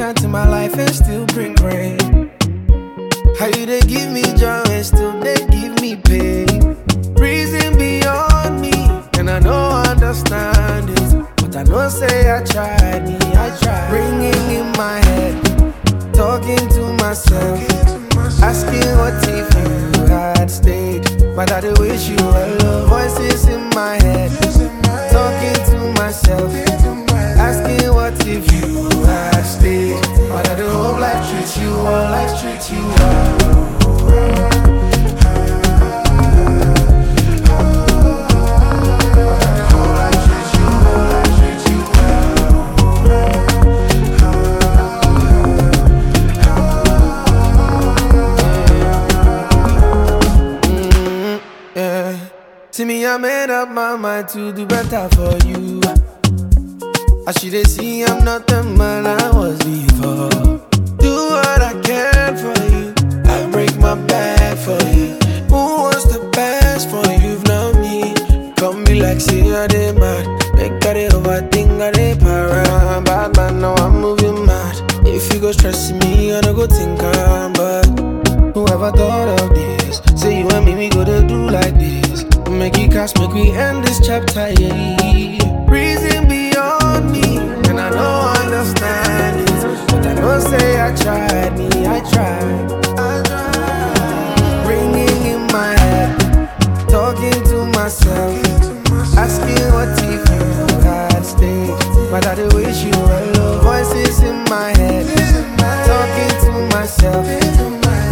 sunshine to my life and still bring rain. How you they give me joy and still they give me pain. Reason beyond me, and I don't understand it. But I know say I tried me, I tried. Ringing in my head, talking to myself, asking what if you had stayed. But I do wish you were love. Voices in my head, talking to myself, asking what if you had stayed. But I do hope life treats you well, life treats you well. Mm, yeah. See me, I made up my mind to do better for you. I should have see I'm not the man I was before. Do what I can for you. I break my back for you. Who wants the best for you? Not me, come be like say I did mad. Make I dey overthink, I dey para. Bad man, now I'm moving mad. If you go stress me, I don't go think I'm bad. Whoever thought of this? Say you and me, we go to do like this. Make it cast, make we end this chapter, yeah. I tried, me, I tried. Ringing in my head, talking to myself, asking what if you had stayed. But I wish you were low. Voices in my head, talking to myself,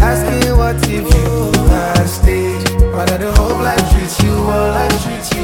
asking what if you had stayed. But I hope life treats you well, life treats you.